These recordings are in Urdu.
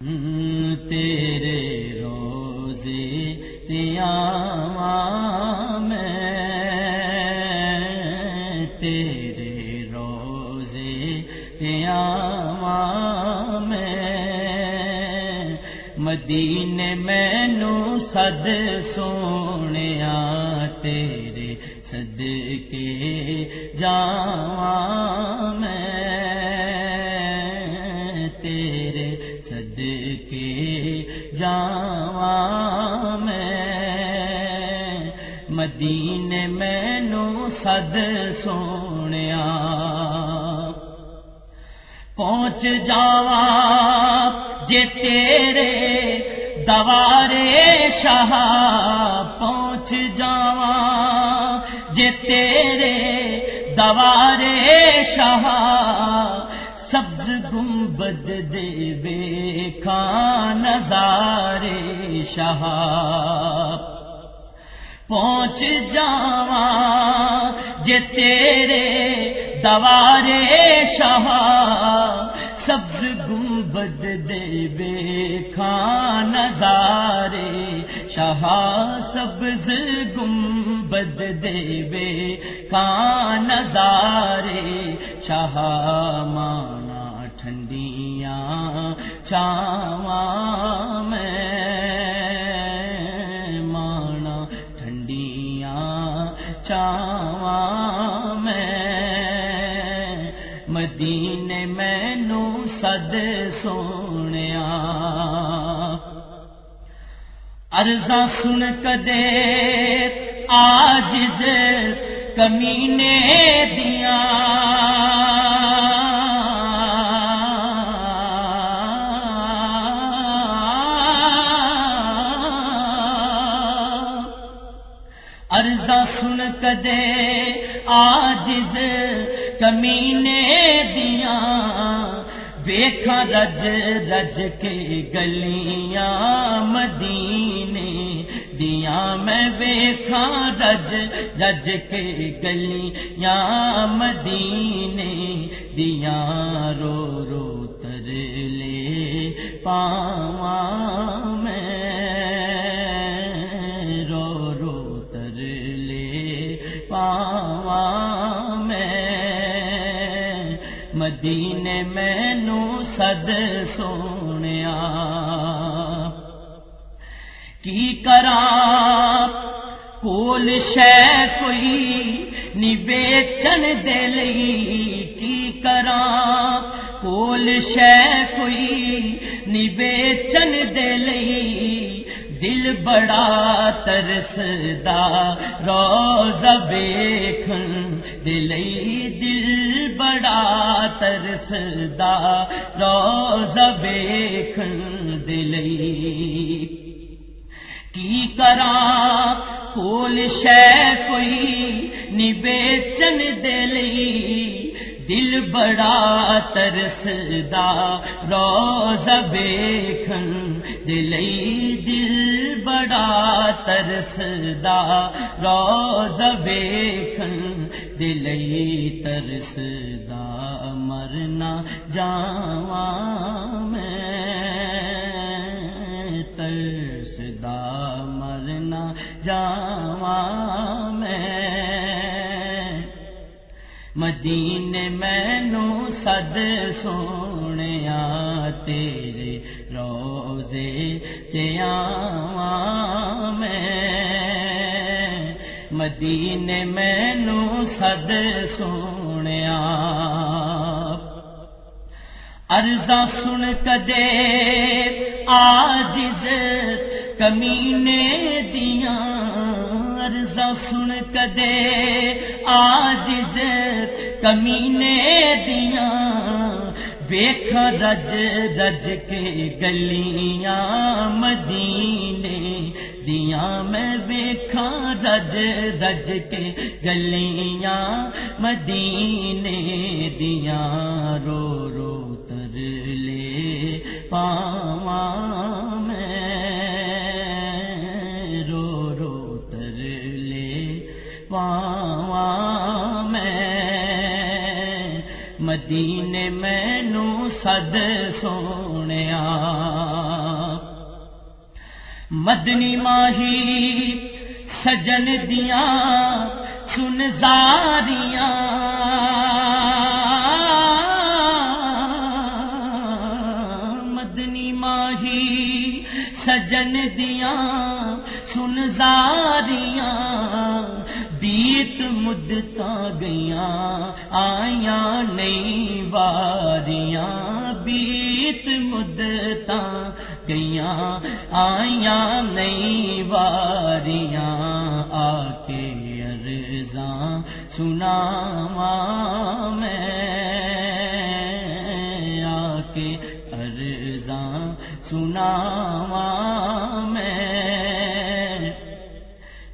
تیرے روزے تیا میں تیرے روزے تیا میں مدینے مینو سد سونے تیرے سد کے مینو سد سونے پہنچ جاوا جے تیرے دوارے شاہ پہنچ جاوا جے تیرے دوارے شاہ سبز گنبد دے بے خان نظارے شاہ پہنچ جاوا جے تیرے دوارے شاہ سبز گنبد دے بے خان نظارے شاہ سبز گنبد دے بے خان نظارے شاہ مانا ٹھنڈیاں چاواں مدینے مینو سد سونے ارزا سن کدے آج کمینے دیا۔ ارزا سن کدے آج کمینے دیا ویخا رج رج کے گلیاں مدینے دیا میں ویخا رج رج کے گلیاں مدینے دیا رو رو تر لے پاواں مدینے مینو سد سونے کی کرا کول شہ کوئی نی بیچن دے لئی؟ کی کرا کول شہ کوئی نی بیچن دے لئی؟ دل بڑا ترسدا روز بیکھن دلئی دل ترسدا روز بیکھن دلئی کی کرا کول شہ کوئی نی بیچن دلئی دل بڑا ترسدا روز بیکھن دلئی دل بڑا ترسدا روز بیکھن دلئی ترسدا مرنا جاواں میں ترسدا مرنا جاواں مدینے مینو سد سونے تیرے روزے تیا میں۔ مدینے مینو سد سونے ارزا سن کدے آج کمینے دیا ارزا سن کدے، آج کمینے دیا ویخ رج رج کے گلیاں مدینے دیا میں ویخا رج رج کے گلیاں مدینے دیا رو رو تر لے پاواں۔ مدینے مینو سد سونے مدنی ماہی سجن دیا سن زاریاں۔ مدنی ماہی سجن دیا سن زاریاں۔ بیت مدت گیا، آیا نئی باریاں بیت مدت گیا، آیا نئی باریاں آ کے ارزاں سنا میں آ کے ارزاں سنا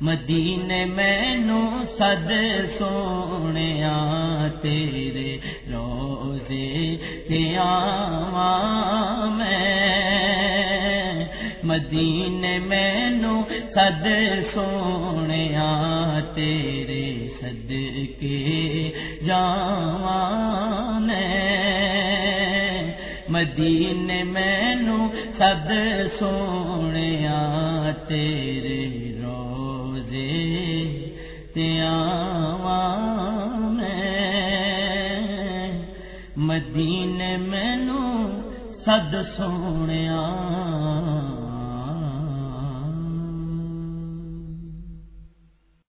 مدینے مینو سد سونے تیرے روزے آواں میں۔ مدینے مینو سد سونے تیرے سد کے جاواں مدینے مینو سد سونے تیرے روزے میں مدینے مینو سد سونے